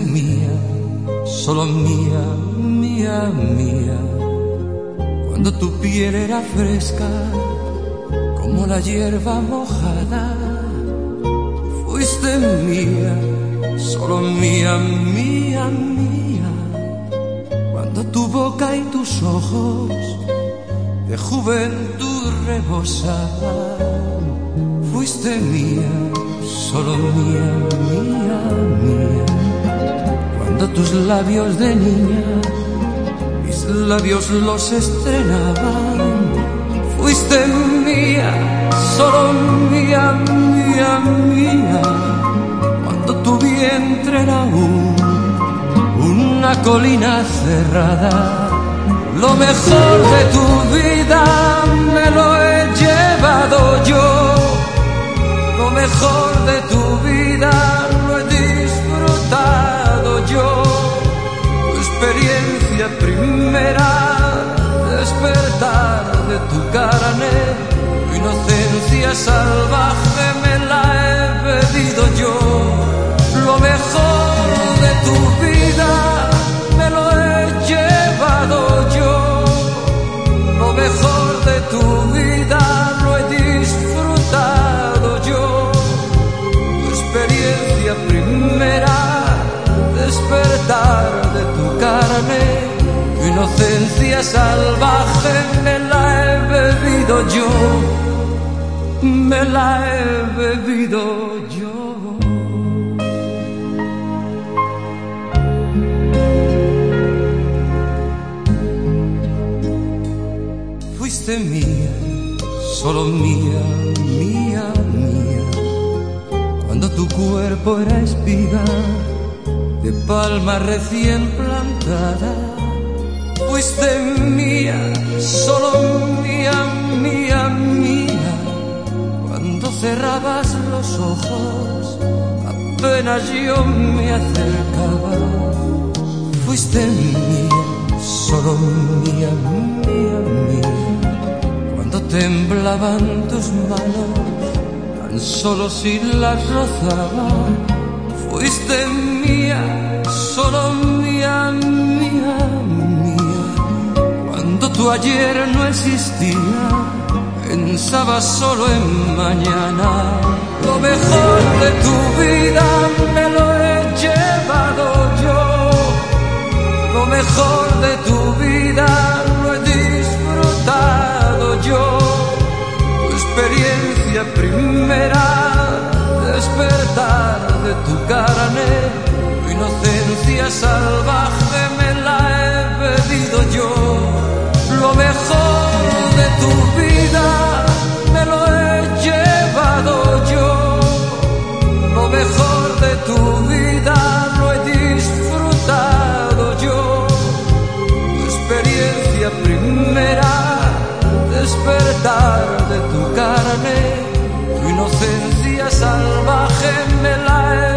mía, solo mía, mía, mía. Cuando tu piel era fresca, como la hierba mojada, fuiste mía, solo mía, mía, mía. Cuando tu boca y tus ojos de juventud rebosaban, fuiste mía, solo mía, mía, tus labios de niña, mis labios los estrenaban, fuiste mía, solo mía, mía, mía. Cuando tu vientre era un, una colina cerrada, lo mejor de tu vida me lo he despertar de tu carne, tu inocencia salvaje me la he bebido yo, inocencia salvaje me la he bebido yo, me la he bebido yo. Fuiste mía, solo mía, mía, mía. Cuando tu cuerpo era espiga de palma recién plantada, fuiste mía, solo mía, mía, mía. Cuando cerrabas los ojos, apenas yo me acercaba, fuiste mía, solo mía, mía, mía. Cuando temblaban tus manos, tan solo si las rozaba, fuiste mía, solo mía, tu ayer no existía, pensaba solo en mañana. Lo mejor de tu vida me lo he llevado yo, lo mejor de tu vida lo he disfrutado yo, tu experiencia primera, despertar de tu carne, tu inocencia salvaje Hashem Elaim.